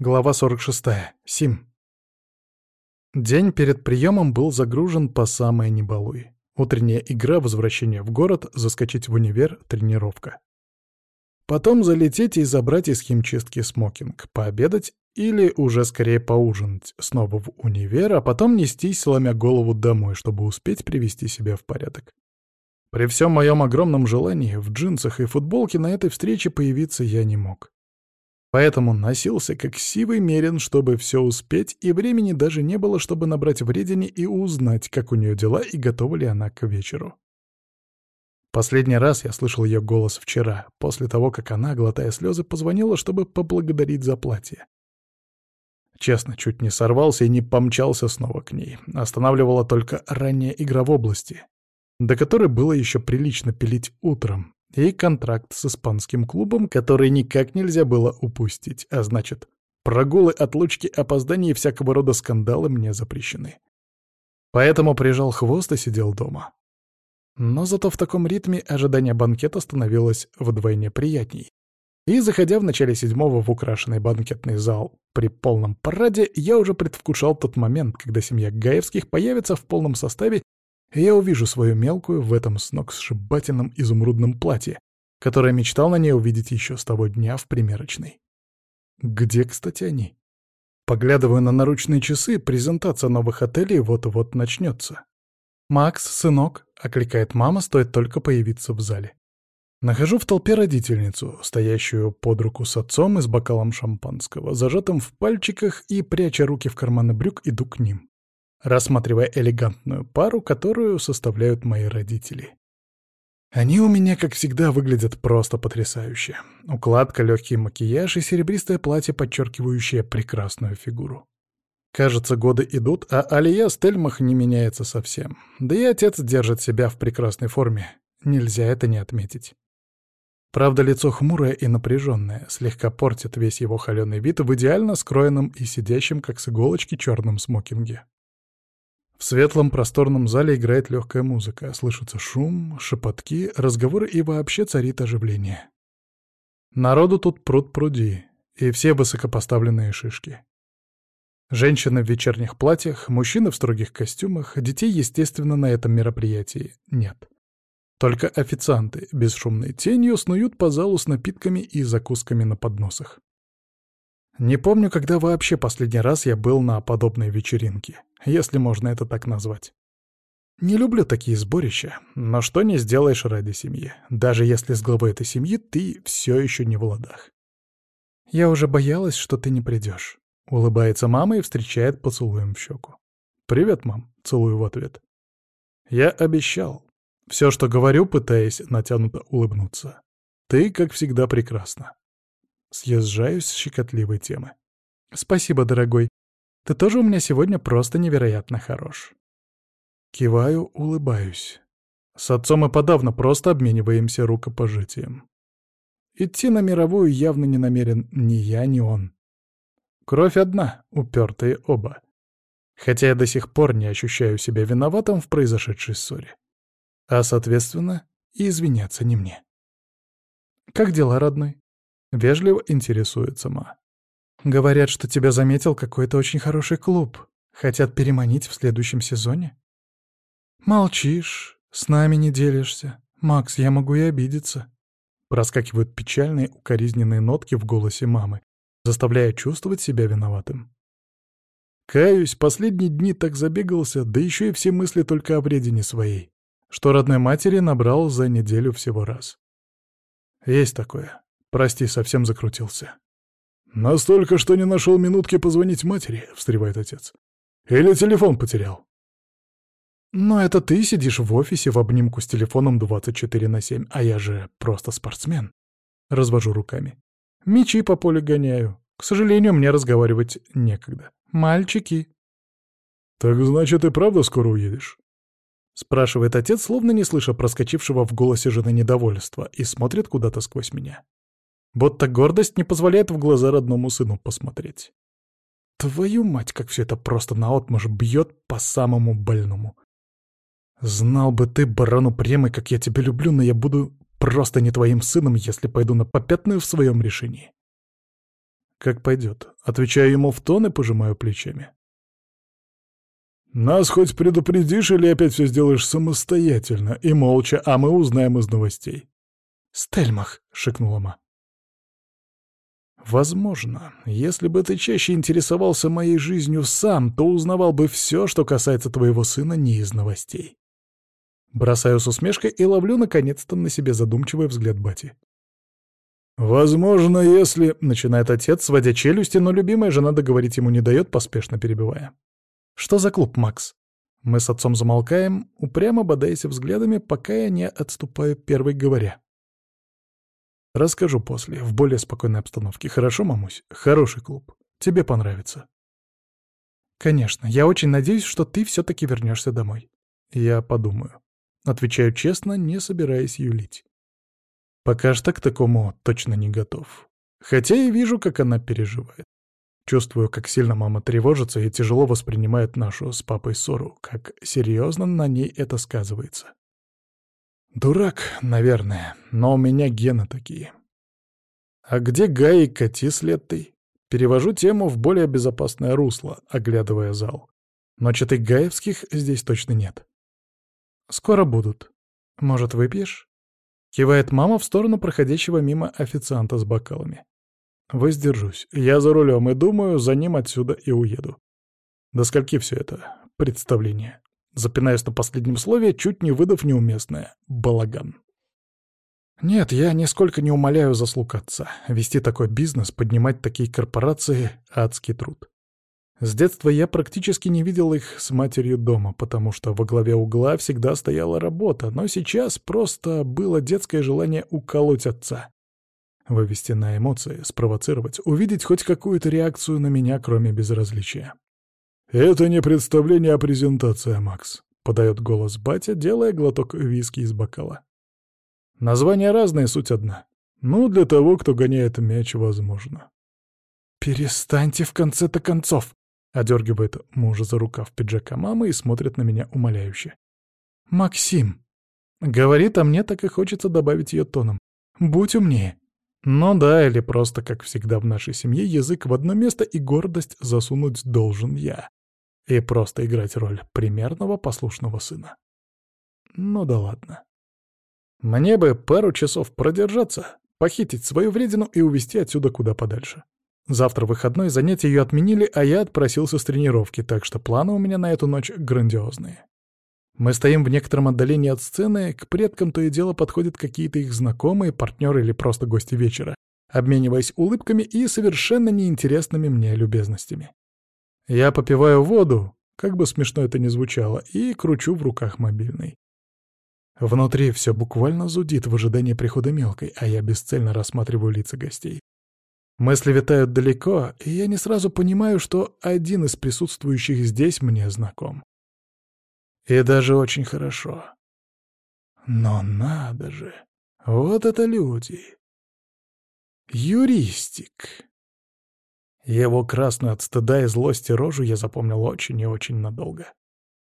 Глава 46. Сим. День перед приемом был загружен по самой небалуй. Утренняя игра, возвращение в город, заскочить в универ, тренировка. Потом залететь и забрать из химчистки смокинг, пообедать или уже скорее поужинать снова в универ, а потом нестись, сломя голову домой, чтобы успеть привести себя в порядок. При всем моем огромном желании в джинсах и футболке на этой встрече появиться я не мог. Поэтому носился как сивый мерин, чтобы все успеть, и времени даже не было, чтобы набрать вредени и узнать, как у нее дела и готова ли она к вечеру. Последний раз я слышал ее голос вчера, после того, как она, глотая слезы, позвонила, чтобы поблагодарить за платье. Честно, чуть не сорвался и не помчался снова к ней. Останавливала только ранняя игра в области, до которой было еще прилично пилить утром, и контракт с испанским клубом, который никак нельзя было упустить, а значит, прогулы, отлучки, опоздания и всякого рода скандалы мне запрещены. Поэтому прижал хвост и сидел дома. Но зато в таком ритме ожидание банкета становилось вдвойне приятней. И, заходя в начале седьмого в украшенный банкетный зал при полном параде, я уже предвкушал тот момент, когда семья Гаевских появится в полном составе я увижу свою мелкую в этом сногсшибательном изумрудном платье, которое мечтал на ней увидеть еще с того дня в примерочной. Где, кстати, они? Поглядываю на наручные часы, презентация новых отелей вот-вот начнется. «Макс, сынок», — окликает мама, стоит только появиться в зале. Нахожу в толпе родительницу, стоящую под руку с отцом и с бокалом шампанского, зажатым в пальчиках и, пряча руки в карманы брюк, иду к ним рассматривая элегантную пару, которую составляют мои родители. Они у меня, как всегда, выглядят просто потрясающе. Укладка, легкий макияж и серебристое платье, подчеркивающее прекрасную фигуру. Кажется, годы идут, а Алия Стельмах не меняется совсем. Да и отец держит себя в прекрасной форме. Нельзя это не отметить. Правда, лицо хмурое и напряженное, слегка портит весь его холеный вид в идеально скроенном и сидящем, как с иголочки, черном смокинге. В светлом просторном зале играет легкая музыка, слышится шум, шепотки, разговоры и вообще царит оживление. Народу тут пруд пруди, и все высокопоставленные шишки. Женщины в вечерних платьях, мужчины в строгих костюмах, детей, естественно, на этом мероприятии нет. Только официанты, бесшумной тенью, снуют по залу с напитками и закусками на подносах. Не помню, когда вообще последний раз я был на подобной вечеринке, если можно это так назвать. Не люблю такие сборища, но что не сделаешь ради семьи. Даже если с главой этой семьи ты все еще не в ладах. «Я уже боялась, что ты не придешь», — улыбается мама и встречает поцелуем в щеку. «Привет, мам», — целую в ответ. «Я обещал. Все, что говорю, пытаясь натянуто улыбнуться. Ты, как всегда, прекрасна. Съезжаюсь с щекотливой темы. «Спасибо, дорогой. Ты тоже у меня сегодня просто невероятно хорош». Киваю, улыбаюсь. С отцом и подавно просто обмениваемся рукопожитием. Идти на мировую явно не намерен ни я, ни он. Кровь одна, упертые оба. Хотя я до сих пор не ощущаю себя виноватым в произошедшей ссоре. А, соответственно, и извиняться не мне. «Как дела, родной?» Вежливо интересуется Ма. Говорят, что тебя заметил какой-то очень хороший клуб. Хотят переманить в следующем сезоне? Молчишь, с нами не делишься. Макс, я могу и обидеться. Проскакивают печальные, укоризненные нотки в голосе мамы, заставляя чувствовать себя виноватым. Каюсь, последние дни так забегался, да еще и все мысли только о вредине своей, что родной матери набрал за неделю всего раз. Есть такое. Прости, совсем закрутился. «Настолько, что не нашел минутки позвонить матери», — встревает отец. «Или телефон потерял?» «Но это ты сидишь в офисе в обнимку с телефоном 24 на 7, а я же просто спортсмен». Развожу руками. «Мечи по полю гоняю. К сожалению, мне разговаривать некогда. Мальчики». «Так значит, и правда скоро уедешь?» Спрашивает отец, словно не слыша проскочившего в голосе жены недовольства, и смотрит куда-то сквозь меня. Будто гордость не позволяет в глаза родному сыну посмотреть. Твою мать, как все это просто наотмашь бьет по самому больному. Знал бы ты, баран упрямый, как я тебя люблю, но я буду просто не твоим сыном, если пойду на попятную в своем решении. Как пойдет. Отвечаю ему в тон и пожимаю плечами. «Нас хоть предупредишь или опять все сделаешь самостоятельно и молча, а мы узнаем из новостей?» «Стельмах», — шикнула Ма. «Возможно, если бы ты чаще интересовался моей жизнью сам, то узнавал бы все, что касается твоего сына не из новостей». Бросаю с усмешкой и ловлю наконец-то на себе задумчивый взгляд бати. «Возможно, если...» — начинает отец, сводя челюсти, но любимая жена договорить ему не дает, поспешно перебивая. «Что за клуб, Макс?» Мы с отцом замолкаем, упрямо бодаясь взглядами, пока я не отступаю первой говоря. Расскажу после, в более спокойной обстановке. Хорошо, мамусь? Хороший клуб. Тебе понравится. Конечно, я очень надеюсь, что ты все-таки вернешься домой. Я подумаю. Отвечаю честно, не собираясь юлить. Пока что к такому точно не готов. Хотя и вижу, как она переживает. Чувствую, как сильно мама тревожится и тяжело воспринимает нашу с папой ссору, как серьезно на ней это сказывается. Дурак, наверное, но у меня гены такие. А где Гай и Кати след ты? Перевожу тему в более безопасное русло, оглядывая зал. Но читы гаевских здесь точно нет. Скоро будут. Может, выпьешь? Кивает мама в сторону проходящего мимо официанта с бокалами. Воздержусь. Я за рулем и думаю, за ним отсюда и уеду. До скольки все это? Представление. Запинаюсь на последнем слове, чуть не выдав неуместное. Балаган. Нет, я нисколько не умоляю заслуг отца. Вести такой бизнес, поднимать такие корпорации — адский труд. С детства я практически не видел их с матерью дома, потому что во главе угла всегда стояла работа, но сейчас просто было детское желание уколоть отца. Вывести на эмоции, спровоцировать, увидеть хоть какую-то реакцию на меня, кроме безразличия. «Это не представление, а презентация, Макс», — подает голос батя, делая глоток виски из бокала. Названия разные, суть одна. Ну, для того, кто гоняет мяч, возможно. «Перестаньте в конце-то концов!» Одергивает мужа за рукав пиджака мамы и смотрит на меня умоляюще. «Максим!» Говорит, а мне так и хочется добавить ее тоном. «Будь умнее!» Ну да, или просто, как всегда в нашей семье, язык в одно место и гордость засунуть должен я. И просто играть роль примерного послушного сына. Ну да ладно. Мне бы пару часов продержаться, похитить свою вредину и увезти отсюда куда подальше. Завтра выходной, занятия ее отменили, а я отпросился с тренировки, так что планы у меня на эту ночь грандиозные. Мы стоим в некотором отдалении от сцены, к предкам то и дело подходят какие-то их знакомые, партнеры или просто гости вечера, обмениваясь улыбками и совершенно неинтересными мне любезностями. Я попиваю воду, как бы смешно это ни звучало, и кручу в руках мобильный. Внутри все буквально зудит в ожидании прихода мелкой, а я бесцельно рассматриваю лица гостей. Мысли витают далеко, и я не сразу понимаю, что один из присутствующих здесь мне знаком. И даже очень хорошо. Но надо же, вот это люди. Юристик. Его красную от стыда и злости рожу я запомнил очень и очень надолго.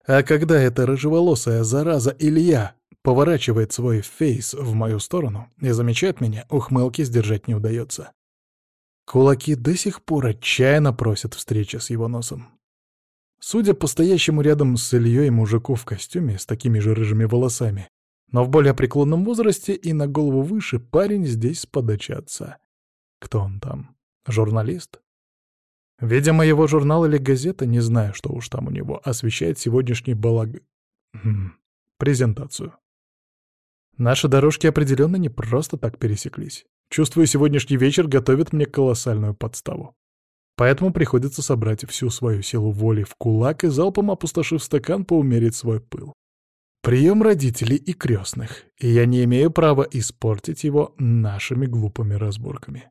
А когда эта рыжеволосая зараза Илья поворачивает свой фейс в мою сторону и замечает меня, ухмылки сдержать не удается. Кулаки до сих пор отчаянно просят встречи с его носом. Судя по стоящему рядом с Ильей мужику в костюме с такими же рыжими волосами, но в более преклонном возрасте и на голову выше, парень здесь с подачи отца. Кто он там? Журналист? Видимо, его журнал или газета, не знаю, что уж там у него, освещает сегодняшний балаг... Хм, презентацию. Наши дорожки определенно не просто так пересеклись. Чувствую, сегодняшний вечер готовит мне колоссальную подставу. Поэтому приходится собрать всю свою силу воли в кулак и залпом опустошив стакан поумерить свой пыл. Прием родителей и крестных, и я не имею права испортить его нашими глупыми разборками.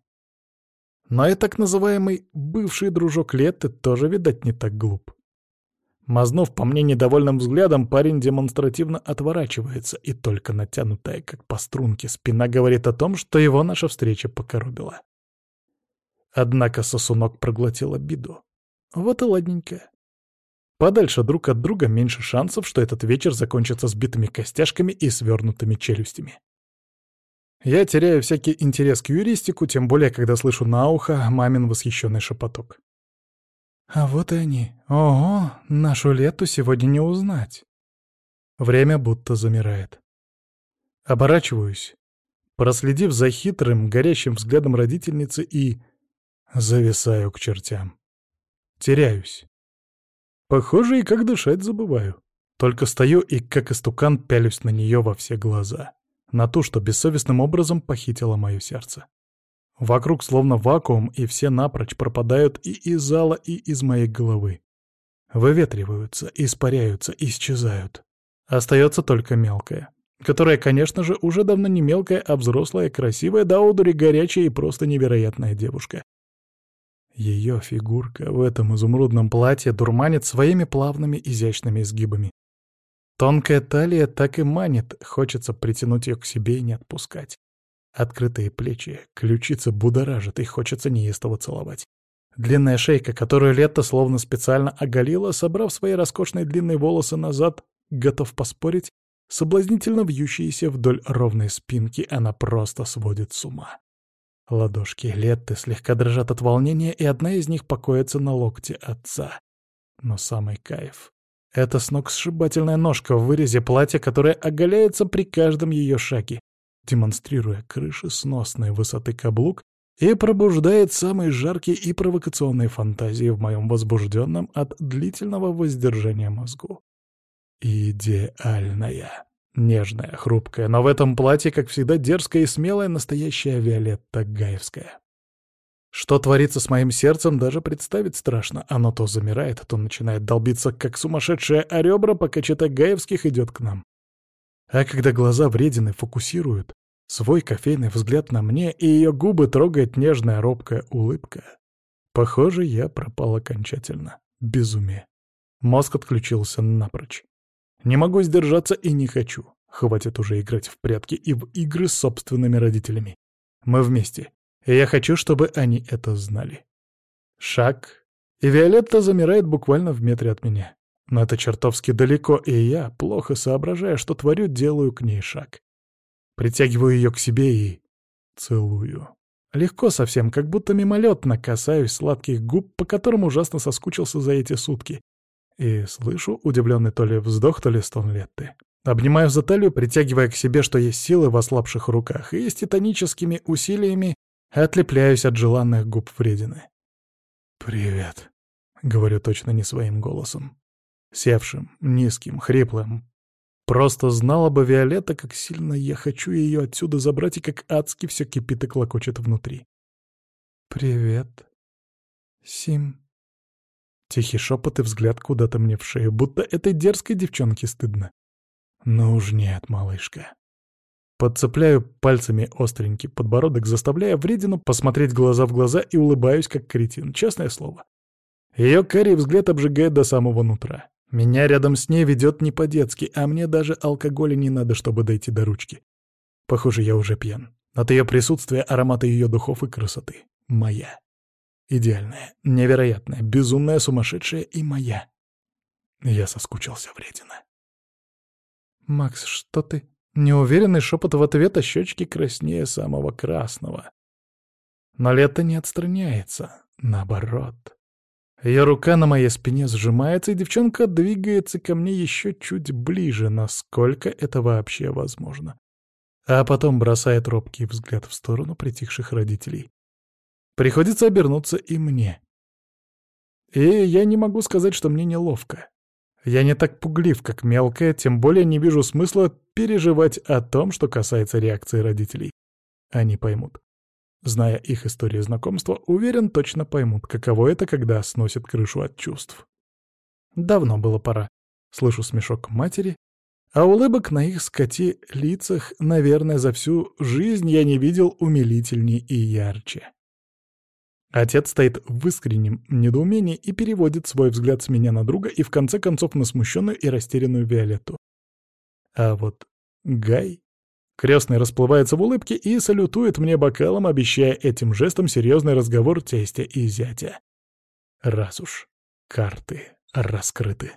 Но и так называемый бывший дружок Летты тоже, видать, не так глуп. Мазнув по мне недовольным взглядом, парень демонстративно отворачивается, и только натянутая, как по струнке, спина говорит о том, что его наша встреча покоробила. Однако сосунок проглотил обиду. Вот и ладненько. Подальше друг от друга меньше шансов, что этот вечер закончится сбитыми костяшками и свернутыми челюстями. Я теряю всякий интерес к юристику, тем более, когда слышу на ухо мамин восхищенный шепоток. А вот и они. Ого, нашу лету сегодня не узнать. Время будто замирает. Оборачиваюсь, проследив за хитрым, горящим взглядом родительницы и... зависаю к чертям. Теряюсь. Похоже, и как дышать забываю. Только стою и, как истукан, пялюсь на нее во все глаза. На ту, что бессовестным образом похитила мое сердце. Вокруг словно вакуум, и все напрочь пропадают и из зала, и из моей головы. Выветриваются, испаряются, исчезают. Остается только мелкая. Которая, конечно же, уже давно не мелкая, а взрослая, красивая, да одури горячая и просто невероятная девушка. Ее фигурка в этом изумрудном платье дурманит своими плавными изящными изгибами. Тонкая талия так и манит, хочется притянуть ее к себе и не отпускать. Открытые плечи, ключицы будоражат, и хочется неистово целовать. Длинная шейка, которую Лето словно специально оголила, собрав свои роскошные длинные волосы назад, готов поспорить, соблазнительно вьющиеся вдоль ровной спинки, она просто сводит с ума. Ладошки Летты слегка дрожат от волнения, и одна из них покоится на локте отца. Но самый кайф — это сногсшибательная ножка в вырезе платья, которая оголяется при каждом ее шаге, демонстрируя крышесносной высоты каблук и пробуждает самые жаркие и провокационные фантазии в моем возбужденном от длительного воздержания мозгу. Идеальная. Нежная, хрупкая, но в этом платье, как всегда, дерзкая и смелая настоящая Виолетта Гаевская. Что творится с моим сердцем, даже представить страшно. Оно то замирает, то начинает долбиться, как сумасшедшая о ребра, пока чета Гаевских идет к нам. А когда глаза вредины фокусируют, свой кофейный взгляд на мне, и ее губы трогает нежная робкая улыбка. Похоже, я пропал окончательно. Безумие. Мозг отключился напрочь. Не могу сдержаться и не хочу. Хватит уже играть в прятки и в игры с собственными родителями. Мы вместе. И я хочу, чтобы они это знали. Шаг. И Виолетта замирает буквально в метре от меня. Но это чертовски далеко, и я, плохо соображая, что творю, делаю к ней шаг. Притягиваю ее к себе и... целую. Легко совсем, как будто мимолетно касаюсь сладких губ, по которым ужасно соскучился за эти сутки, и слышу удивленный то ли вздох, то ли стон Летты. Обнимаю за талию, притягивая к себе, что есть силы в ослабших руках, и с титаническими усилиями отлепляюсь от желанных губ вредины. «Привет», — говорю точно не своим голосом. Севшим, низким, хриплым. Просто знала бы Виолетта, как сильно я хочу ее отсюда забрать, и как адски все кипит и клокочет внутри. «Привет, Сим», Тихий шепот и взгляд куда-то мне в шею, будто этой дерзкой девчонке стыдно. Ну уж нет, малышка. Подцепляю пальцами остренький подбородок, заставляя вредину посмотреть глаза в глаза и улыбаюсь, как кретин, честное слово. Ее карий взгляд обжигает до самого нутра. Меня рядом с ней ведет не по-детски, а мне даже алкоголя не надо, чтобы дойти до ручки. Похоже, я уже пьян. От ее присутствия аромата ее духов и красоты. Моя. Идеальная, невероятная, безумная, сумасшедшая и моя. Я соскучился, вредина. «Макс, что ты?» Неуверенный шепот в ответ, а щечки краснее самого красного. Но лето не отстраняется, наоборот. Ее рука на моей спине сжимается, и девчонка двигается ко мне еще чуть ближе, насколько это вообще возможно. А потом бросает робкий взгляд в сторону притихших родителей. Приходится обернуться и мне. И я не могу сказать, что мне неловко. Я не так пуглив, как мелкая, тем более не вижу смысла переживать о том, что касается реакции родителей. Они поймут. Зная их историю знакомства, уверен, точно поймут, каково это, когда сносит крышу от чувств. Давно было пора. Слышу смешок матери, а улыбок на их скоти лицах, наверное, за всю жизнь я не видел умилительней и ярче. Отец стоит в искреннем недоумении и переводит свой взгляд с меня на друга и в конце концов на смущенную и растерянную Виолетту. А вот Гай... Крестный расплывается в улыбке и салютует мне бокалом, обещая этим жестом серьезный разговор тестя и зятя. Раз уж карты раскрыты.